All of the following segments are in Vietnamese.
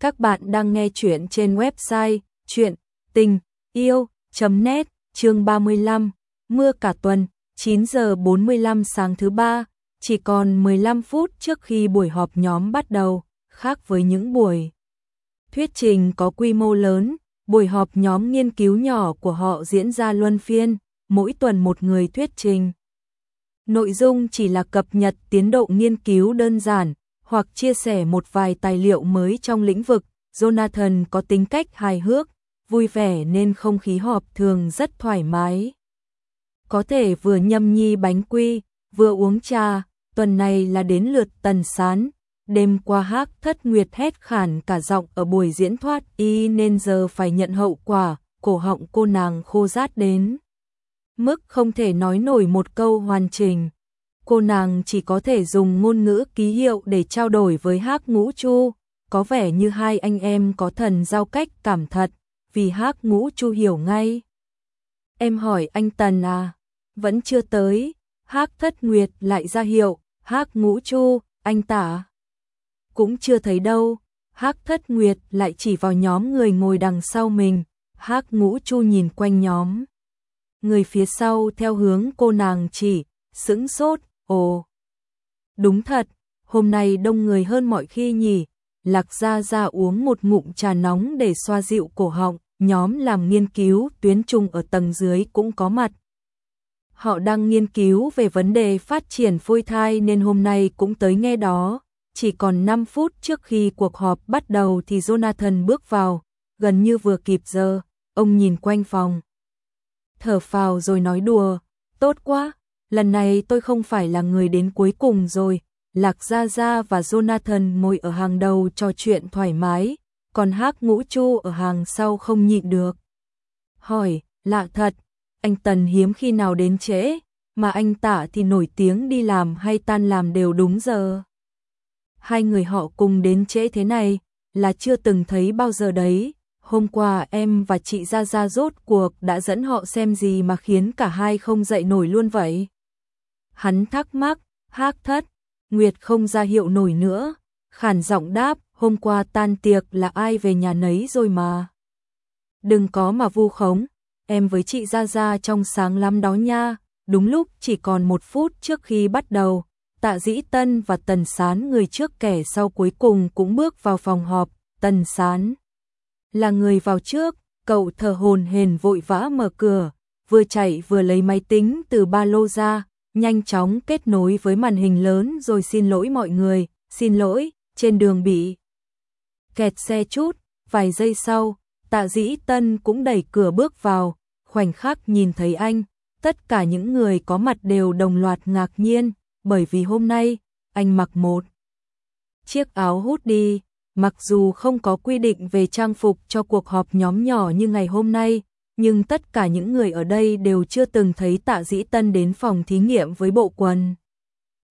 Các bạn đang nghe chuyện trên website chuyện tình yêu.net chương 35, mưa cả tuần, 9 giờ 45 sáng thứ ba, chỉ còn 15 phút trước khi buổi họp nhóm bắt đầu, khác với những buổi thuyết trình có quy mô lớn, buổi họp nhóm nghiên cứu nhỏ của họ diễn ra luân phiên, mỗi tuần một người thuyết trình. Nội dung chỉ là cập nhật tiến độ nghiên cứu đơn giản, hoặc chia sẻ một vài tài liệu mới trong lĩnh vực. Jonathan có tính cách hài hước, vui vẻ nên không khí họp thường rất thoải mái. Có thể vừa nhâm nhi bánh quy, vừa uống trà, tuần này là đến lượt tần sán. Đêm qua hát thất nguyệt hét khản cả giọng ở buổi diễn thoát y nên giờ phải nhận hậu quả, cổ họng cô nàng khô rát đến. Mức không thể nói nổi một câu hoàn chỉnh cô nàng chỉ có thể dùng ngôn ngữ ký hiệu để trao đổi với Hắc Ngũ Chu, có vẻ như hai anh em có thần giao cách cảm thật, vì Hắc Ngũ Chu hiểu ngay. Em hỏi anh Tần à, vẫn chưa tới, Hắc Thất Nguyệt lại ra hiệu, Hắc Ngũ Chu, anh tả. Cũng chưa thấy đâu, Hắc Thất Nguyệt lại chỉ vào nhóm người ngồi đằng sau mình, Hắc Ngũ Chu nhìn quanh nhóm. Người phía sau theo hướng cô nàng chỉ, sững sốt, Ồ, đúng thật, hôm nay đông người hơn mọi khi nhỉ. Lạc Gia Gia uống một ngụm trà nóng để xoa dịu cổ họng, nhóm làm nghiên cứu tuyến trung ở tầng dưới cũng có mặt. Họ đang nghiên cứu về vấn đề phát triển phôi thai nên hôm nay cũng tới nghe đó. Chỉ còn 5 phút trước khi cuộc họp bắt đầu thì Jonathan bước vào, gần như vừa kịp giờ, ông nhìn quanh phòng. Thở phào rồi nói đùa, tốt quá, lần này tôi không phải là người đến cuối cùng rồi. Lạc Gia Gia và Jonathan ngồi ở hàng đầu trò chuyện thoải mái, còn Hắc Ngũ Chu ở hàng sau không nhịn được. Hỏi, lạ thật, anh Tần hiếm khi nào đến trễ, mà anh Tạ thì nổi tiếng đi làm hay tan làm đều đúng giờ. Hai người họ cùng đến trễ thế này, là chưa từng thấy bao giờ đấy. Hôm qua em và chị Gia Gia rốt cuộc đã dẫn họ xem gì mà khiến cả hai không dậy nổi luôn vậy. Hắn thắc mắc, hắc thất, Nguyệt không ra hiệu nổi nữa, khản giọng đáp, hôm qua tan tiệc là ai về nhà nấy rồi mà. Đừng có mà vu khống, em với chị Gia Gia trong sáng lắm đó nha, đúng lúc chỉ còn một phút trước khi bắt đầu, tạ dĩ tân và tần sán người trước kẻ sau cuối cùng cũng bước vào phòng họp, tần sán là người vào trước, cậu thở hồn hền vội vã mở cửa, vừa chạy vừa lấy máy tính từ ba lô ra, nhanh chóng kết nối với màn hình lớn rồi xin lỗi mọi người, xin lỗi, trên đường bị kẹt xe chút, vài giây sau, tạ dĩ tân cũng đẩy cửa bước vào, khoảnh khắc nhìn thấy anh, tất cả những người có mặt đều đồng loạt ngạc nhiên, bởi vì hôm nay, anh mặc một chiếc áo hút đi, mặc dù không có quy định về trang phục cho cuộc họp nhóm nhỏ như ngày hôm nay, nhưng tất cả những người ở đây đều chưa từng thấy tạ dĩ tân đến phòng thí nghiệm với bộ quần.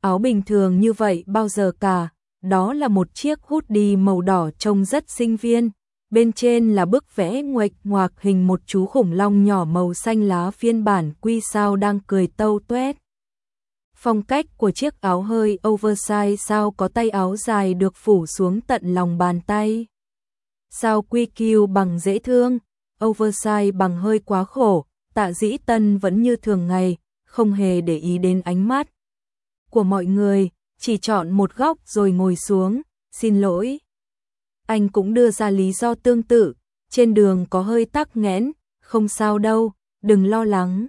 Áo bình thường như vậy bao giờ cả, đó là một chiếc hút đi màu đỏ trông rất sinh viên, bên trên là bức vẽ nguệch ngoạc hình một chú khủng long nhỏ màu xanh lá phiên bản quy sao đang cười tâu tuét. Phong cách của chiếc áo hơi oversize sao có tay áo dài được phủ xuống tận lòng bàn tay. Sao quy kiêu bằng dễ thương, oversize bằng hơi quá khổ, tạ dĩ tân vẫn như thường ngày, không hề để ý đến ánh mắt của mọi người, chỉ chọn một góc rồi ngồi xuống, xin lỗi. Anh cũng đưa ra lý do tương tự, trên đường có hơi tắc nghẽn, không sao đâu, đừng lo lắng.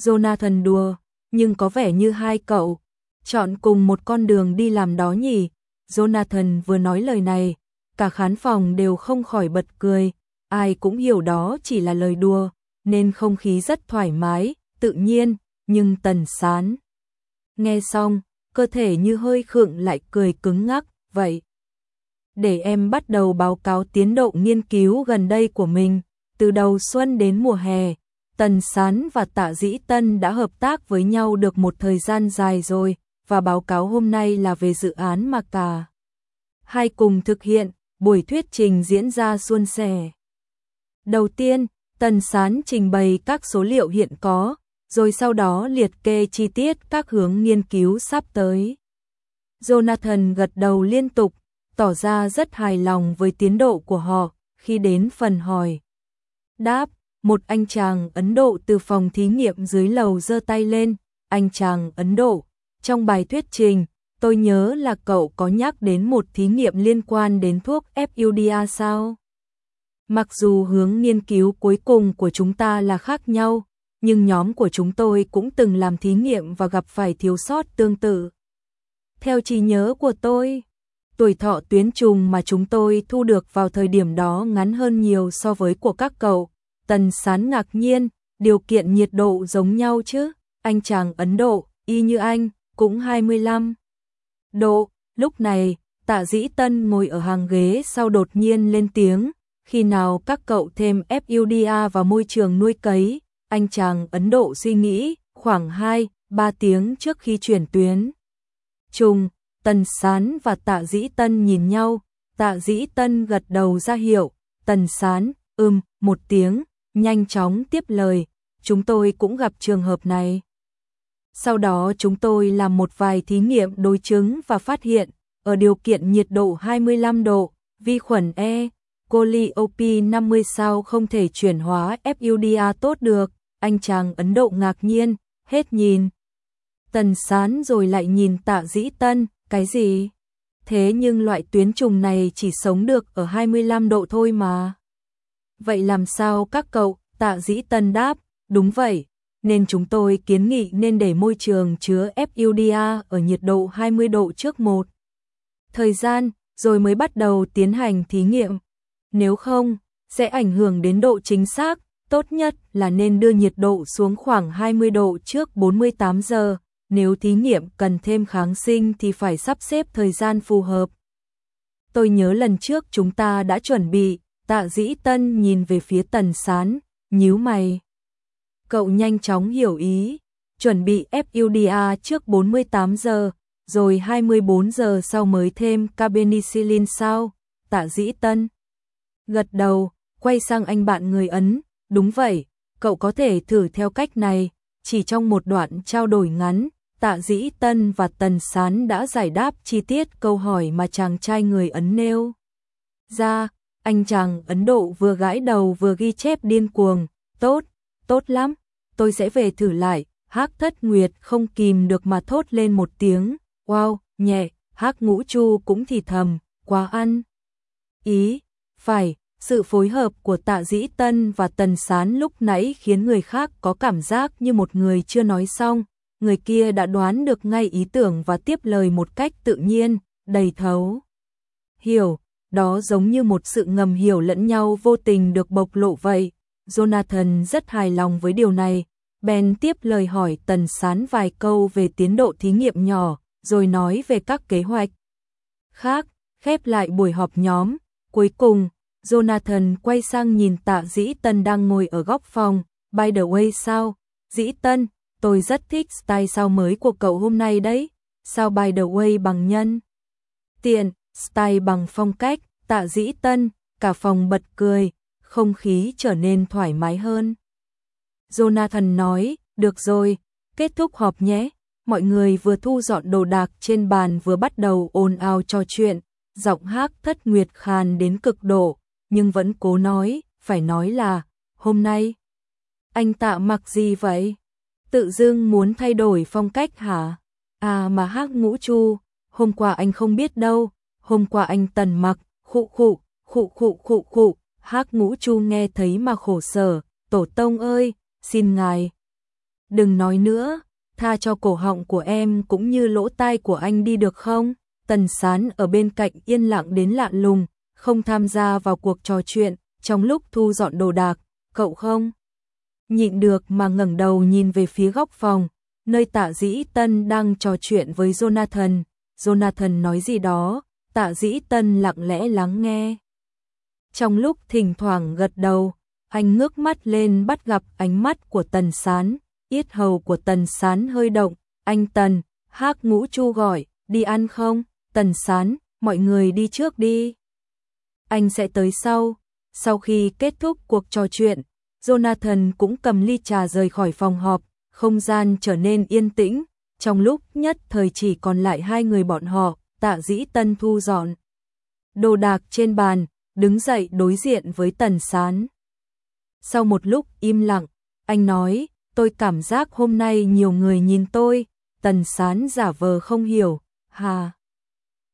Jonathan đùa, nhưng có vẻ như hai cậu chọn cùng một con đường đi làm đó nhỉ. Jonathan vừa nói lời này, cả khán phòng đều không khỏi bật cười, ai cũng hiểu đó chỉ là lời đùa, nên không khí rất thoải mái, tự nhiên, nhưng tần sán. Nghe xong, cơ thể như hơi khựng lại cười cứng ngắc, vậy. Để em bắt đầu báo cáo tiến độ nghiên cứu gần đây của mình, từ đầu xuân đến mùa hè, Tần Sán và Tạ Dĩ Tân đã hợp tác với nhau được một thời gian dài rồi, và báo cáo hôm nay là về dự án mà cả. Hai cùng thực hiện, buổi thuyết trình diễn ra suôn sẻ. Đầu tiên, Tần Sán trình bày các số liệu hiện có, rồi sau đó liệt kê chi tiết các hướng nghiên cứu sắp tới. Jonathan gật đầu liên tục, tỏ ra rất hài lòng với tiến độ của họ khi đến phần hỏi. Đáp, một anh chàng Ấn Độ từ phòng thí nghiệm dưới lầu giơ tay lên, anh chàng Ấn Độ, trong bài thuyết trình, tôi nhớ là cậu có nhắc đến một thí nghiệm liên quan đến thuốc FUDA sao? Mặc dù hướng nghiên cứu cuối cùng của chúng ta là khác nhau, nhưng nhóm của chúng tôi cũng từng làm thí nghiệm và gặp phải thiếu sót tương tự. Theo trí nhớ của tôi, tuổi thọ tuyến trùng mà chúng tôi thu được vào thời điểm đó ngắn hơn nhiều so với của các cậu. Tần sán ngạc nhiên, điều kiện nhiệt độ giống nhau chứ, anh chàng Ấn Độ, y như anh, cũng 25 độ. Lúc này, tạ dĩ tân ngồi ở hàng ghế sau đột nhiên lên tiếng, khi nào các cậu thêm FUDA vào môi trường nuôi cấy, anh chàng Ấn Độ suy nghĩ, khoảng 2, 3 tiếng trước khi chuyển tuyến. Trùng, Tần Sán và Tạ Dĩ Tân nhìn nhau, Tạ Dĩ Tân gật đầu ra hiệu, Tần Sán, ưm, một tiếng, nhanh chóng tiếp lời, chúng tôi cũng gặp trường hợp này. Sau đó chúng tôi làm một vài thí nghiệm đối chứng và phát hiện, ở điều kiện nhiệt độ 25 độ, vi khuẩn E coli OP50 sao không thể chuyển hóa FUDA tốt được, anh chàng Ấn Độ ngạc nhiên, hết nhìn. Tần sán rồi lại nhìn tạ dĩ tân, cái gì? Thế nhưng loại tuyến trùng này chỉ sống được ở 25 độ thôi mà. Vậy làm sao các cậu, tạ dĩ tân đáp, đúng vậy, nên chúng tôi kiến nghị nên để môi trường chứa FUDA ở nhiệt độ 20 độ trước một thời gian, rồi mới bắt đầu tiến hành thí nghiệm. Nếu không, sẽ ảnh hưởng đến độ chính xác, tốt nhất là nên đưa nhiệt độ xuống khoảng 20 độ trước 48 giờ, nếu thí nghiệm cần thêm kháng sinh thì phải sắp xếp thời gian phù hợp. Tôi nhớ lần trước chúng ta đã chuẩn bị, tạ dĩ tân nhìn về phía tần sán, nhíu mày. Cậu nhanh chóng hiểu ý, chuẩn bị FUDA trước 48 giờ, rồi 24 giờ sau mới thêm carbenicillin sao, tạ dĩ tân. Gật đầu, quay sang anh bạn người Ấn, đúng vậy, cậu có thể thử theo cách này, chỉ trong một đoạn trao đổi ngắn, tạ dĩ tân và tần sán đã giải đáp chi tiết câu hỏi mà chàng trai người Ấn nêu. Ra, anh chàng Ấn Độ vừa gãi đầu vừa ghi chép điên cuồng, tốt, tốt lắm, tôi sẽ về thử lại, Hát thất nguyệt không kìm được mà thốt lên một tiếng, wow, nhẹ, hát ngũ chu cũng thì thầm, quá ăn. Ý, phải, sự phối hợp của tạ dĩ tân và tần sán lúc nãy khiến người khác có cảm giác như một người chưa nói xong, người kia đã đoán được ngay ý tưởng và tiếp lời một cách tự nhiên, đầy thấu. Hiểu, đó giống như một sự ngầm hiểu lẫn nhau vô tình được bộc lộ vậy. Jonathan rất hài lòng với điều này, Ben tiếp lời hỏi tần sán vài câu về tiến độ thí nghiệm nhỏ, rồi nói về các kế hoạch. Khác, khép lại buổi họp nhóm, cuối cùng, Jonathan quay sang nhìn tạ dĩ tân đang ngồi ở góc phòng, by the way sao, dĩ tân, tôi rất thích style sao mới của cậu hôm nay đấy, sao by the way bằng nhân. Tiện, style bằng phong cách, tạ dĩ tân, cả phòng bật cười, không khí trở nên thoải mái hơn. Jonathan nói, được rồi, kết thúc họp nhé. Mọi người vừa thu dọn đồ đạc trên bàn vừa bắt đầu ồn ào trò chuyện, giọng hát thất nguyệt khàn đến cực độ, nhưng vẫn cố nói, phải nói là, hôm nay, anh tạ mặc gì vậy? Tự dưng muốn thay đổi phong cách hả? À mà hát ngũ chu, hôm qua anh không biết đâu, hôm qua anh tần mặc, khụ khụ, khụ khụ khụ khụ, hát ngũ chu nghe thấy mà khổ sở, tổ tông ơi, xin ngài. Đừng nói nữa, tha cho cổ họng của em cũng như lỗ tai của anh đi được không? Tần sán ở bên cạnh yên lặng đến lạ lùng, không tham gia vào cuộc trò chuyện, trong lúc thu dọn đồ đạc, cậu không? Nhịn được mà ngẩng đầu nhìn về phía góc phòng, nơi tạ dĩ tân đang trò chuyện với Jonathan. Jonathan nói gì đó, tạ dĩ tân lặng lẽ lắng nghe. Trong lúc thỉnh thoảng gật đầu, anh ngước mắt lên bắt gặp ánh mắt của tần sán, yết hầu của tần sán hơi động, anh tần, hác ngũ chu gọi, đi ăn không? Tần sán, mọi người đi trước đi anh sẽ tới sau. Sau khi kết thúc cuộc trò chuyện, Jonathan cũng cầm ly trà rời khỏi phòng họp, không gian trở nên yên tĩnh, trong lúc nhất thời chỉ còn lại hai người bọn họ, tạ dĩ tân thu dọn. đồ đạc trên bàn, đứng dậy đối diện với Tần Sán. Sau một lúc im lặng, anh nói, tôi cảm giác hôm nay nhiều người nhìn tôi, Tần Sán giả vờ không hiểu, hà.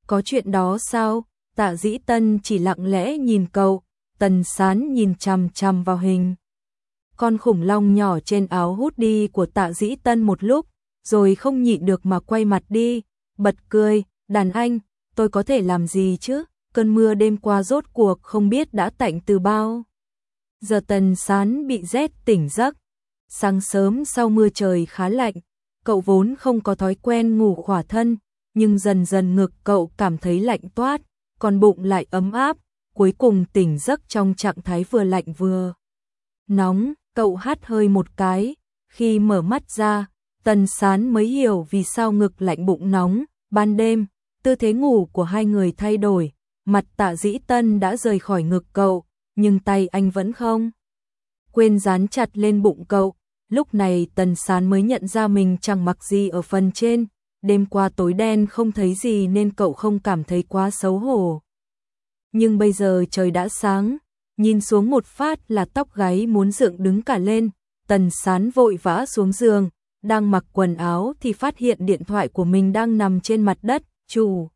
Có chuyện đó sao? Tạ dĩ tân chỉ lặng lẽ nhìn cậu, Tần Sán nhìn chằm chằm vào hình. Con khủng long nhỏ trên áo hút đi của tạ dĩ tân một lúc, rồi không nhịn được mà quay mặt đi, bật cười, đàn anh, tôi có thể làm gì chứ, cơn mưa đêm qua rốt cuộc không biết đã tạnh từ bao. Giờ tần sán bị rét tỉnh giấc, sáng sớm sau mưa trời khá lạnh, cậu vốn không có thói quen ngủ khỏa thân, nhưng dần dần ngực cậu cảm thấy lạnh toát, còn bụng lại ấm áp, cuối cùng tỉnh giấc trong trạng thái vừa lạnh vừa nóng, cậu hắt hơi một cái, khi mở mắt ra, tần sán mới hiểu vì sao ngực lạnh bụng nóng, ban đêm, tư thế ngủ của hai người thay đổi, mặt tạ dĩ tân đã rời khỏi ngực cậu, nhưng tay anh vẫn không. Quên dán chặt lên bụng cậu, lúc này tần sán mới nhận ra mình chẳng mặc gì ở phần trên, đêm qua tối đen không thấy gì nên cậu không cảm thấy quá xấu hổ. Nhưng bây giờ trời đã sáng, nhìn xuống một phát là tóc gáy muốn dựng đứng cả lên, tần sán vội vã xuống giường, đang mặc quần áo thì phát hiện điện thoại của mình đang nằm trên mặt đất, chủ.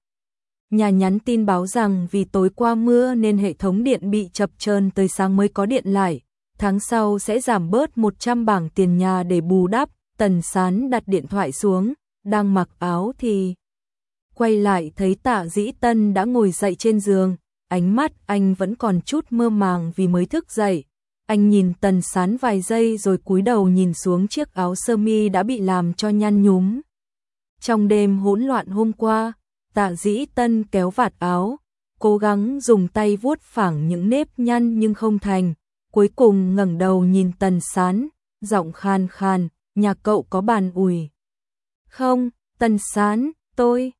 Nhà nhắn tin báo rằng vì tối qua mưa nên hệ thống điện bị chập chờn tới sáng mới có điện lại, tháng sau sẽ giảm bớt 100 bảng tiền nhà để bù đắp, tần sán đặt điện thoại xuống, đang mặc áo thì quay lại thấy tạ dĩ tân đã ngồi dậy trên giường, ánh mắt anh vẫn còn chút mơ màng vì mới thức dậy. Anh nhìn tần sán vài giây rồi cúi đầu nhìn xuống chiếc áo sơ mi đã bị làm cho nhăn nhúm. Trong đêm hỗn loạn hôm qua, tạ dĩ tân kéo vạt áo, cố gắng dùng tay vuốt phẳng những nếp nhăn nhưng không thành. Cuối cùng ngẩng đầu nhìn tần sán, giọng khan khan, nhà cậu có bàn ủi. Không, tần sán, tôi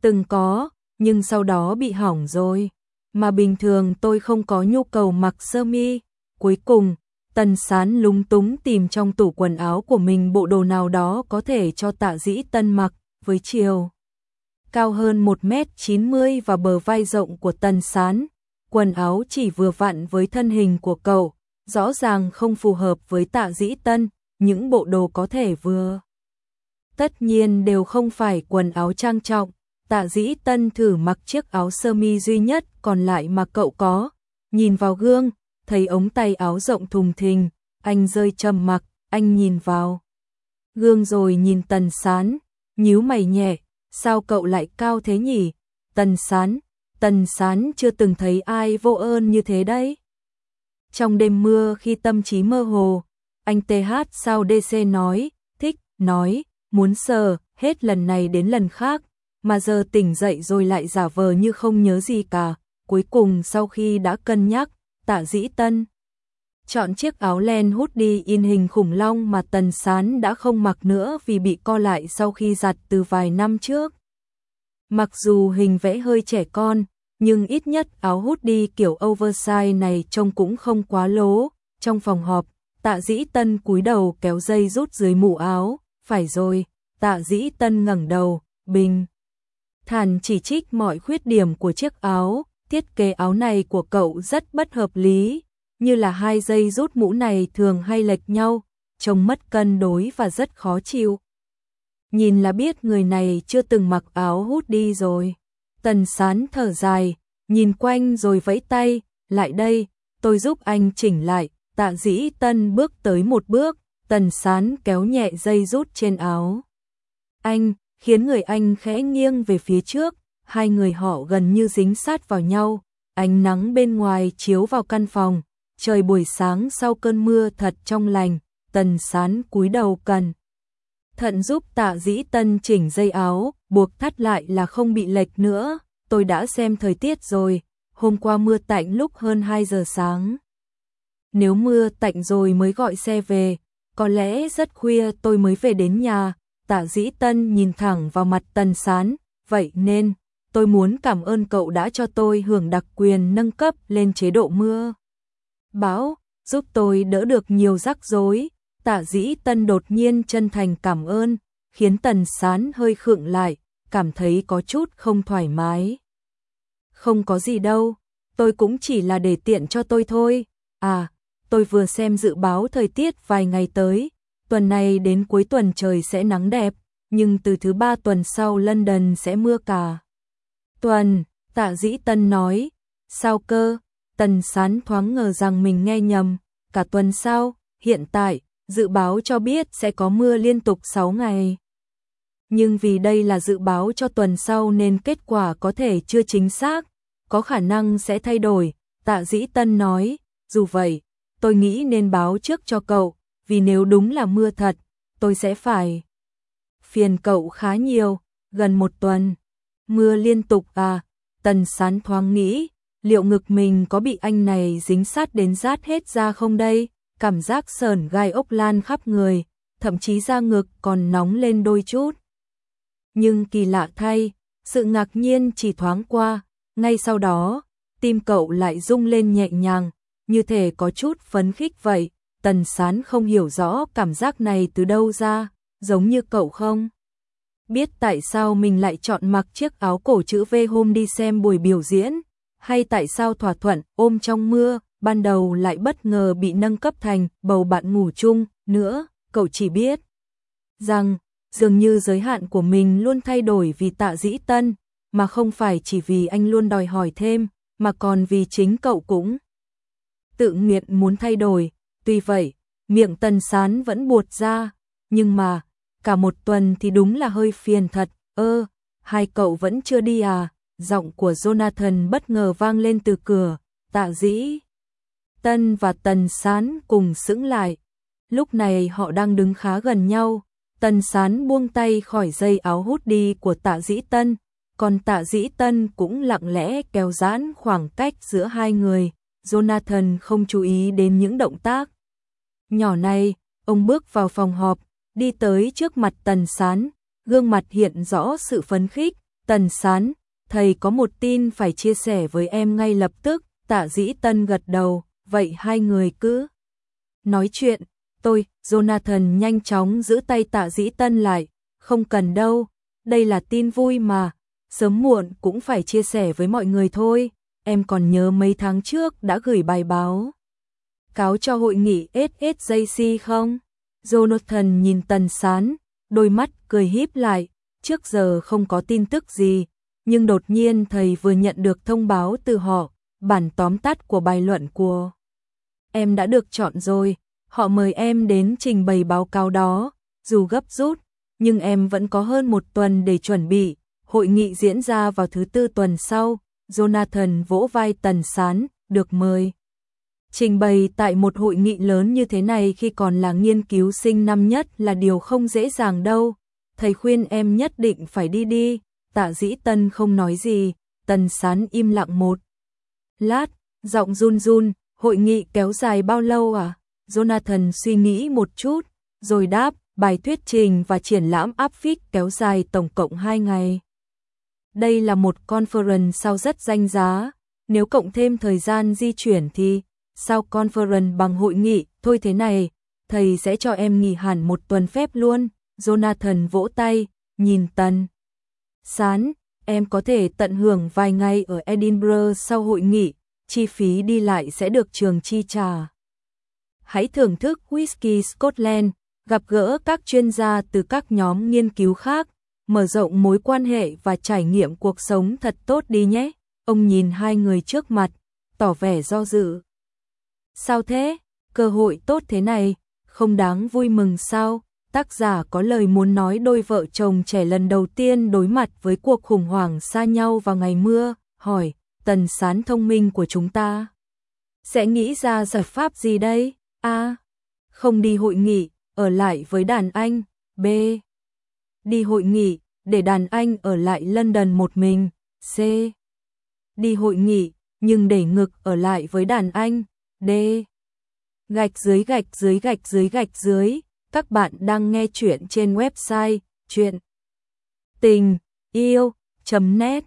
từng có, nhưng sau đó bị hỏng rồi. Mà bình thường tôi không có nhu cầu mặc sơ mi. Cuối cùng, tần sán lúng túng tìm trong tủ quần áo của mình bộ đồ nào đó có thể cho tạ dĩ tân mặc, với chiều. Cao hơn 1m90 và bờ vai rộng của tần sán. Quần áo chỉ vừa vặn với thân hình của cậu, rõ ràng không phù hợp với tạ dĩ tân, những bộ đồ có thể vừa tất nhiên đều không phải quần áo trang trọng. Tạ dĩ tân thử mặc chiếc áo sơ mi duy nhất còn lại mà cậu có. Nhìn vào gương, thấy ống tay áo rộng thùng thình, anh rơi trầm mặc, anh nhìn vào. Gương rồi nhìn tần sán, nhíu mày nhẹ, sao cậu lại cao thế nhỉ? Tần sán, tần sán chưa từng thấy ai vô ơn như thế đấy. Trong đêm mưa khi tâm trí mơ hồ, anh TH sao DC nói, thích, nói, muốn sờ, hết lần này đến lần khác, mà giờ tỉnh dậy rồi lại giả vờ như không nhớ gì cả. Cuối cùng sau khi đã cân nhắc, tạ dĩ tân chọn chiếc áo len hút đi in hình khủng long mà tần sán đã không mặc nữa vì bị co lại sau khi giặt từ vài năm trước. Mặc dù hình vẽ hơi trẻ con, nhưng ít nhất áo hút đi kiểu oversize này trông cũng không quá lố. Trong phòng họp, tạ dĩ tân cúi đầu kéo dây rút dưới mũ áo, phải rồi, tạ dĩ tân ngẩng đầu, bình. Thản chỉ trích mọi khuyết điểm của chiếc áo, thiết kế áo này của cậu rất bất hợp lý, như là hai dây rút mũ này thường hay lệch nhau, trông mất cân đối và rất khó chịu. Nhìn là biết người này chưa từng mặc áo hút đi rồi. Tần sán thở dài, nhìn quanh rồi vẫy tay, lại đây, tôi giúp anh chỉnh lại, tạ dĩ tân bước tới một bước, tần sán kéo nhẹ dây rút trên áo. Anh, khiến người anh khẽ nghiêng về phía trước, hai người họ gần như dính sát vào nhau, ánh nắng bên ngoài chiếu vào căn phòng, trời buổi sáng sau cơn mưa thật trong lành, tần sán cúi đầu cần. Thận giúp tạ dĩ tân chỉnh dây áo, buộc thắt lại là không bị lệch nữa, tôi đã xem thời tiết rồi, hôm qua mưa tạnh lúc hơn 2 giờ sáng. Nếu mưa tạnh rồi mới gọi xe về, có lẽ rất khuya tôi mới về đến nhà, tạ dĩ tân nhìn thẳng vào mặt tần sán, vậy nên, tôi muốn cảm ơn cậu đã cho tôi hưởng đặc quyền nâng cấp lên chế độ mưa. Báo, giúp tôi đỡ được nhiều rắc rối, tạ dĩ tân đột nhiên chân thành cảm ơn, khiến tần sán hơi khựng lại, cảm thấy có chút không thoải mái. Không có gì đâu, tôi cũng chỉ là để tiện cho tôi thôi. À, tôi vừa xem dự báo thời tiết vài ngày tới, tuần này đến cuối tuần trời sẽ nắng đẹp, nhưng từ thứ ba tuần sau London sẽ mưa cả. Tuần, tạ dĩ tân nói, sao cơ, tần sán thoáng ngờ rằng mình nghe nhầm, cả tuần sau, hiện tại, dự báo cho biết sẽ có mưa liên tục 6 ngày. Nhưng vì đây là dự báo cho tuần sau nên kết quả có thể chưa chính xác, có khả năng sẽ thay đổi, tạ dĩ tân nói, dù vậy, tôi nghĩ nên báo trước cho cậu, vì nếu đúng là mưa thật, tôi sẽ phải phiền cậu khá nhiều, gần một tuần. Mưa liên tục à, tần sán thoáng nghĩ, liệu ngực mình có bị anh này dính sát đến rát hết ra không đây? Cảm giác sờn gai ốc lan khắp người, thậm chí da ngực còn nóng lên đôi chút. Nhưng kỳ lạ thay, sự ngạc nhiên chỉ thoáng qua, ngay sau đó, tim cậu lại rung lên nhẹ nhàng, như thể có chút phấn khích vậy. Tần sán không hiểu rõ cảm giác này từ đâu ra, giống như cậu không? Biết tại sao mình lại chọn mặc chiếc áo cổ chữ V hôm đi xem buổi biểu diễn, hay tại sao thỏa thuận ôm trong mưa, ban đầu lại bất ngờ bị nâng cấp thành bầu bạn ngủ chung, nữa, cậu chỉ biết rằng dường như giới hạn của mình luôn thay đổi vì tạ dĩ tân, mà không phải chỉ vì anh luôn đòi hỏi thêm, mà còn vì chính cậu cũng tự nguyện muốn thay đổi. Tuy vậy, miệng tần sán vẫn buột ra, nhưng mà, cả một tuần thì đúng là hơi phiền thật, ơ, hai cậu vẫn chưa đi à, giọng của Jonathan bất ngờ vang lên từ cửa, tạ dĩ. Tân và tần sán cùng sững lại, lúc này họ đang đứng khá gần nhau, tần sán buông tay khỏi dây áo hút đi của tạ dĩ tân, còn tạ dĩ tân cũng lặng lẽ kéo giãn khoảng cách giữa hai người, Jonathan không chú ý đến những động tác. Nhỏ này, ông bước vào phòng họp, đi tới trước mặt Tần Sán, gương mặt hiện rõ sự phấn khích. Tần Sán, thầy có một tin phải chia sẻ với em ngay lập tức, tạ dĩ tân gật đầu, vậy hai người cứ nói chuyện. Tôi, Jonathan nhanh chóng giữ tay tạ dĩ tân lại, không cần đâu, đây là tin vui mà, sớm muộn cũng phải chia sẻ với mọi người thôi, em còn nhớ mấy tháng trước đã gửi bài báo. Cáo cho hội nghị SSJC không? Jonathan nhìn tần sán, đôi mắt cười híp lại, trước giờ không có tin tức gì, nhưng đột nhiên thầy vừa nhận được thông báo từ họ, bản tóm tắt của bài luận của em đã được chọn rồi, họ mời em đến trình bày báo cáo đó, dù gấp rút, nhưng em vẫn có hơn một tuần để chuẩn bị, hội nghị diễn ra vào thứ tư tuần sau, Jonathan vỗ vai tần sán, được mời. Trình bày tại một hội nghị lớn như thế này khi còn là nghiên cứu sinh năm nhất là điều không dễ dàng đâu. Thầy khuyên em nhất định phải đi đi. Tạ dĩ tân không nói gì, tần sán im lặng một. Lát, giọng run run, hội nghị kéo dài bao lâu à? Jonathan suy nghĩ một chút, rồi đáp, bài thuyết trình và triển lãm áp phích kéo dài tổng cộng 2 ngày. Đây là một conference sao rất danh giá, nếu cộng thêm thời gian di chuyển thì sao conference bằng hội nghị, thôi thế này, thầy sẽ cho em nghỉ hẳn một tuần phép luôn. Jonathan vỗ tay, nhìn Tần. Sán, em có thể tận hưởng vài ngày ở Edinburgh sau hội nghị, chi phí đi lại sẽ được trường chi trả. Hãy thưởng thức Whisky Scotland, gặp gỡ các chuyên gia từ các nhóm nghiên cứu khác, mở rộng mối quan hệ và trải nghiệm cuộc sống thật tốt đi nhé. Ông nhìn hai người trước mặt, tỏ vẻ do dự. Sao thế? Cơ hội tốt thế này, không đáng vui mừng sao? Tác giả có lời muốn nói đôi vợ chồng trẻ lần đầu tiên đối mặt với cuộc khủng hoảng xa nhau vào ngày mưa, hỏi, tần sán thông minh của chúng ta. Sẽ nghĩ ra giải pháp gì đây? A. Không đi hội nghị, ở lại với đàn anh. B. Đi hội nghị, để đàn anh ở lại London một mình. C. Đi hội nghị, nhưng để ngực ở lại với đàn anh. D. Gạch dưới gạch dưới gạch dưới gạch dưới. Các bạn đang nghe chuyện trên website chuyện tình yêu.net